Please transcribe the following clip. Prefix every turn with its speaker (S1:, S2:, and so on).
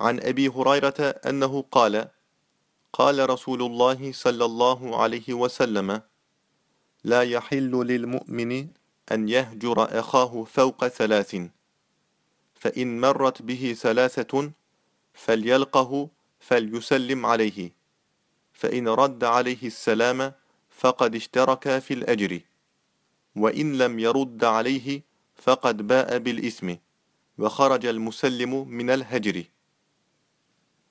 S1: عن أبي هريرة أنه قال قال رسول الله صلى الله عليه وسلم لا يحل للمؤمن أن يهجر أخاه فوق ثلاث فإن مرت به ثلاثة فليلقه فليسلم عليه فإن رد عليه السلام فقد اشترك في الأجر وإن لم يرد عليه فقد باء بالإثم وخرج المسلم من الهجر.